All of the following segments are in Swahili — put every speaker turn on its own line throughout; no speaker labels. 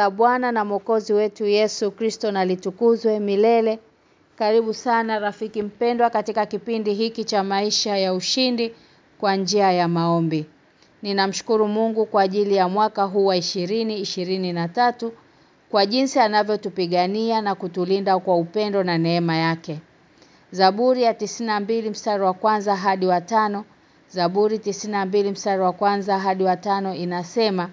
La Bwana na Mwokozi wetu Yesu Kristo na litukuzwe milele. Karibu sana rafiki mpendwa katika kipindi hiki cha maisha ya ushindi kwa njia ya maombi. Ninamshukuru Mungu kwa ajili ya mwaka huu wa 2023 kwa jinsi anavyotupigania na kutulinda kwa upendo na neema yake. Zaburi ya 92 mstari wa kwanza hadi wa tano Zaburi 92 mstari wa kwanza hadi wa tano inasema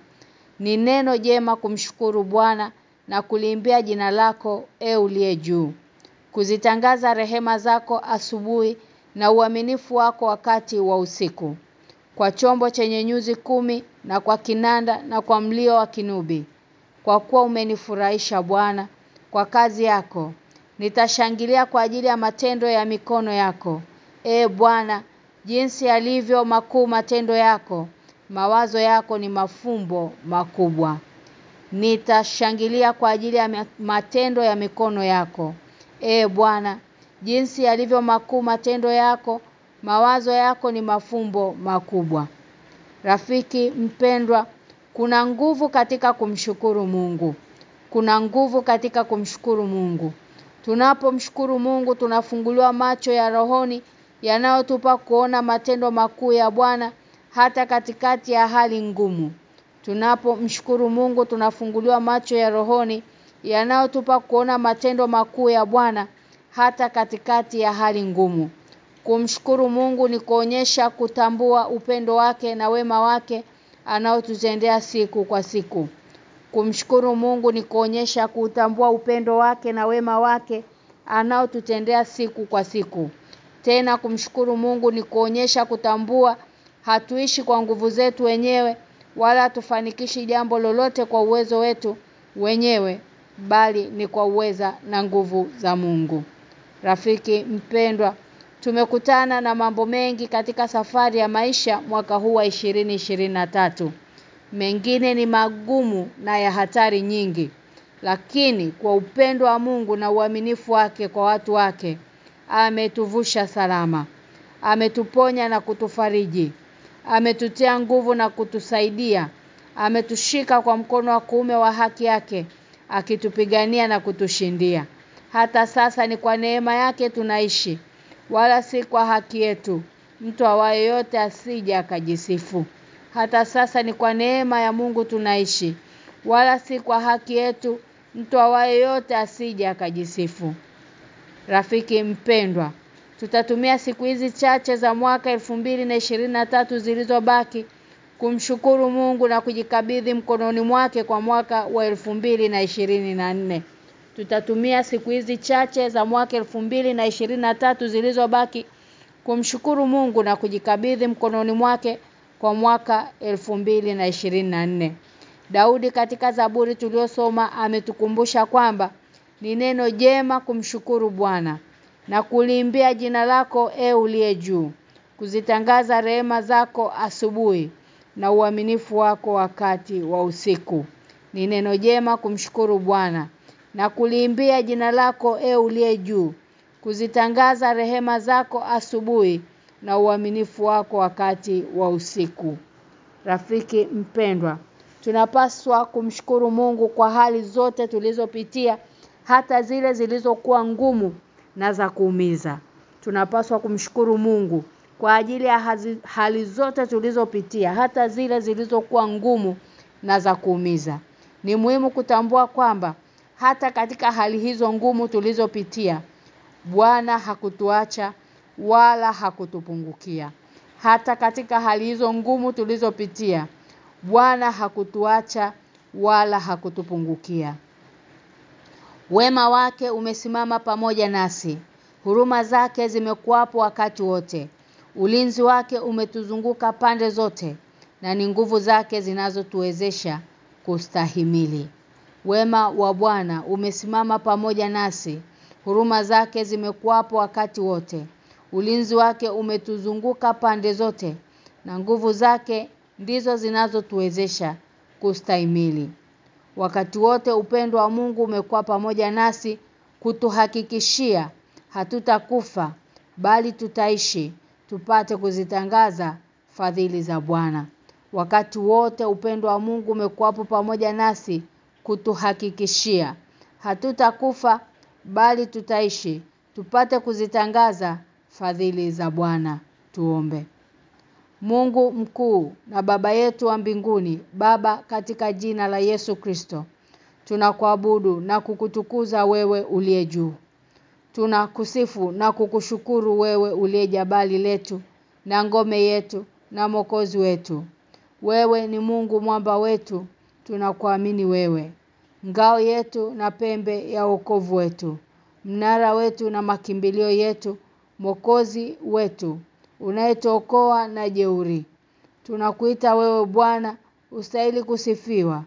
ni neno jema kumshukuru Bwana na kuliimbia jina lako e uliye juu. Kuzitangaza rehema zako asubuhi na uaminifu wako wakati wa usiku. Kwa chombo chenye nyuzi kumi na kwa kinanda na kwa mlio wa kinubi. Kwa kuwa umenifurahisha Bwana kwa kazi yako. Nitashangilia kwa ajili ya matendo ya mikono yako. E Bwana, jinsi yalivyo makuu matendo yako mawazo yako ni mafumbo makubwa. Nitashangilia kwa ajili ya matendo ya mikono yako. E Bwana, jinsi yalivyo makuu matendo yako, mawazo yako ni mafumbo makubwa. Rafiki mpendwa, kuna nguvu katika kumshukuru Mungu. Kuna nguvu katika kumshukuru Mungu. Tunapomshukuru Mungu tunafunguliwa macho ya rohoni yanayotupa kuona matendo makuu ya Bwana hata katikati ya hali ngumu. Tunapomshukuru Mungu tunafunguliwa macho ya rohoni yanayotupa kuona matendo makuu ya Bwana hata katikati ya hali ngumu. Kumshukuru Mungu ni kuonyesha kutambua upendo wake na wema wake anaotutendea siku kwa siku. Kumshukuru Mungu ni kuonyesha kutambua upendo wake na wema wake anaotutendea siku kwa siku. Tena kumshukuru Mungu ni kuonyesha kutambua hatuishi kwa nguvu zetu wenyewe wala tufanikishi jambo lolote kwa uwezo wetu wenyewe bali ni kwa uweza na nguvu za Mungu. Rafiki mpendwa, tumekutana na mambo mengi katika safari ya maisha mwaka huu wa 2023. Mengine ni magumu na ya hatari nyingi, lakini kwa upendo wa Mungu na uaminifu wake kwa watu wake ametuvusha salama. Ametuponya na kutufariji. Ametutia nguvu na kutusaidia. Ametushika kwa mkono wa kuume wa haki yake akitupigania na kutushindia. Hata sasa ni kwa neema yake tunaishi wala si kwa haki yetu. Mtu awaye yote asije akajisifu. Hata sasa ni kwa neema ya Mungu tunaishi wala si kwa haki yetu. Mtu awaye yote asije akajisifu. Rafiki mpendwa, tutatumia siku hizi chache za mwaka 2023 zilizobaki kumshukuru Mungu na kujikabidhi mkononi mwake kwa mwaka wa 2024. Tutatumia siku hizi chache za mwaka 2023 zilizobaki kumshukuru Mungu na kujikabidhi mkononi mwake kwa mwaka 2024. Daudi katika Zaburi tuliosoma ametukumbusha kwamba ni neno jema kumshukuru Bwana na kuliimbia jina lako e uliye juu kuzitangaza rehema zako asubuhi na uaminifu wako wakati wa usiku. Ni neno jema kumshukuru Bwana. Na kuliimbia jina lako e uliye juu kuzitangaza rehema zako asubuhi na uaminifu wako wakati wa usiku. Rafiki mpendwa tunapaswa kumshukuru Mungu kwa hali zote tulizopitia hata zile zilizokuwa ngumu na za kuumiza. Tunapaswa kumshukuru Mungu kwa ajili ya hazi, hali zote tulizopitia hata zile zilizokuwa ngumu na za kuumiza. Ni muhimu kutambua kwamba hata katika hali hizo ngumu tulizopitia Bwana hakutuacha wala hakutupungukia. Hata katika hali hizo ngumu tulizopitia Bwana hakutuacha wala hakutupungukia Wema wake umesimama pamoja nasi. Huruma zake zimekuwapo wakati wote. Ulinzi wake umetuzunguka pande zote na ni nguvu zake zinazotuwezesha kustahimili. Wema wa Bwana umesimama pamoja nasi. Huruma zake zimekuwapo wakati wote. Ulinzi wake umetuzunguka pande zote na nguvu zake ndizo zinazotuwezesha kustahimili. Wakati wote upendo wa Mungu umekuwa pamoja nasi kutuhakikishia hatutakufa bali tutaishi tupate kuzitangaza fadhili za Bwana. Wakati wote upendo wa Mungu umekuwapo pamoja nasi kutuhakikishia hatutakufa bali tutaishi tupate kuzitangaza fadhili za Bwana tuombe Mungu mkuu na baba yetu wa mbinguni baba katika jina la Yesu Kristo. Tunakuabudu na kukutukuza wewe uliye juu. Tunakusifu na kukushukuru wewe uliye jabali letu na ngome yetu na mokozi wetu. Wewe ni Mungu mwamba wetu tunakuamini wewe. Ngao yetu na pembe ya wokovu wetu. Mnara wetu na makimbilio yetu mokozi wetu unayetuokoa na jeuri. Tunakuita wewe Bwana ustahili kusifiwa.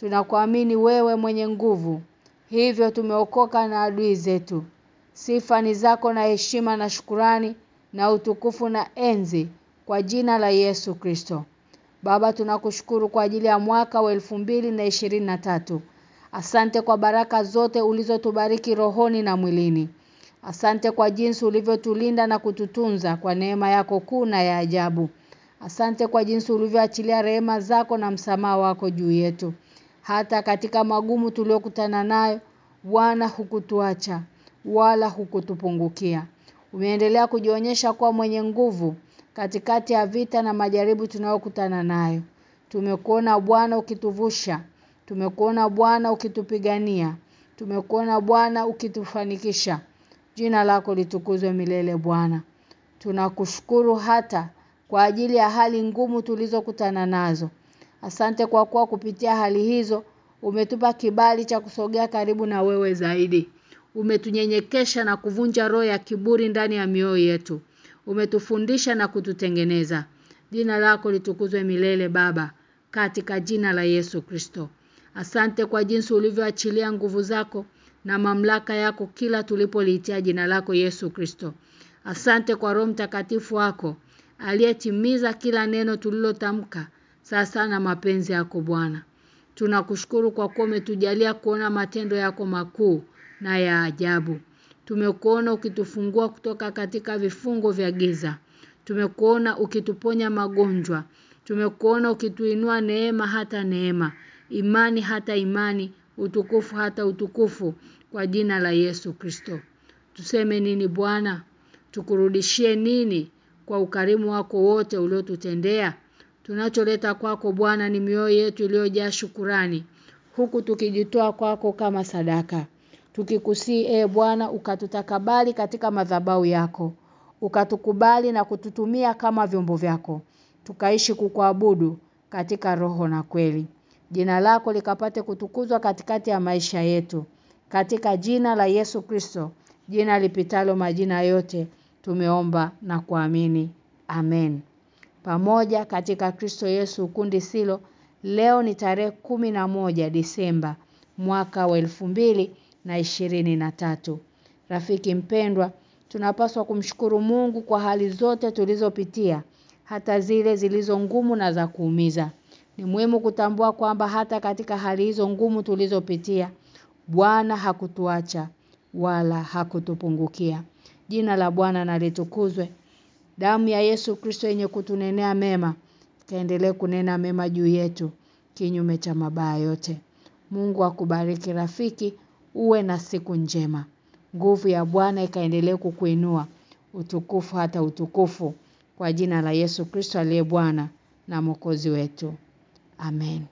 Tunakuamini wewe mwenye nguvu. Hivyo tumeokoka na adui zetu. Sifa ni zako na heshima na shukurani na utukufu na enzi kwa jina la Yesu Kristo. Baba tunakushukuru kwa ajili ya mwaka wa na tatu. Asante kwa baraka zote ulizotubariki rohoni na mwilini. Asante kwa jinsi ulivyotulinda na kututunza kwa neema yako kuu na ya ajabu. Asante kwa jinsi ulivyoachilia rehema zako na msamaha wako juu yetu. Hata katika magumu tuliyokutana nayo, Bwana hukutuacha wala hukutupungukia. Umeendelea kujionyesha kuwa mwenye nguvu katikati ya vita na majaribu tunayokutana nayo. Tumekuona Bwana ukituvusha Tumekuona Bwana ukitupigania. Tumekuona Bwana ukitufanikisha. Jina lako litukuzwe milele Bwana. Tunakushukuru hata kwa ajili ya hali ngumu tulizokutana nazo. Asante kwa kuwa kupitia hali hizo umetupa kibali cha kusogea karibu na wewe zaidi. Umetunyenyekesha na kuvunja roho ya kiburi ndani ya mioyo yetu. Umetufundisha na kututengeneza. Jina lako litukuzwe milele Baba katika jina la Yesu Kristo. Asante kwa jinsi ulivyoachilia nguvu zako na mamlaka yako kila tulipoliitia jina lako Yesu Kristo. Asante kwa Roho Mtakatifu wako aliyetimiza kila neno tulilotamka sasa na mapenzi yako Bwana. Tunakushukuru kwa kuwa umetujalia kuona matendo yako makuu na ya ajabu. Tumekuona ukitufungua kutoka katika vifungo vya giza. Tumekuona ukituponya magonjwa. Tumekuona ukituinua neema hata neema imani hata imani, utukufu hata utukufu kwa jina la Yesu Kristo. Tuseme nini Bwana? Tukurudishie nini kwa ukarimu wako wote uliotutendea? Tunacholeta kwako Bwana ni mioyo yetu iliyojaa shukurani huku tukijitoa kwako kama sadaka. Tukikusii e Bwana ukatutakabali katika madhabau yako. Ukatukubali na kututumia kama vyombo vyako. Tukaishi kukuabudu katika roho na kweli. Jina lako likapate kutukuzwa katikati ya maisha yetu. Katika jina la Yesu Kristo, jina lipitalo majina yote, tumeomba na kuamini. Amen. Pamoja katika Kristo Yesu kundi silo, leo ni tarehe moja Disemba mwaka wa na ishirini na tatu. Rafiki mpendwa, tunapaswa kumshukuru Mungu kwa hali zote tulizopitia, hata zile zilizo ngumu na za kuumiza. Ni muhimu kutambua kwamba hata katika hali hizo ngumu tulizopitia Bwana hakutuacha wala hakutupungukia. Jina la Bwana nalitukuzwe. Damu ya Yesu Kristo yenye kutunenea mema kaendelee kunena mema juu yetu kinyume cha mabaya yote. Mungu akubariki rafiki, uwe na siku njema. Nguvu ya Bwana ikaendelee kukuinua utukufu hata utukufu kwa jina la Yesu Kristo aliye Bwana na mwokozi wetu. Amen.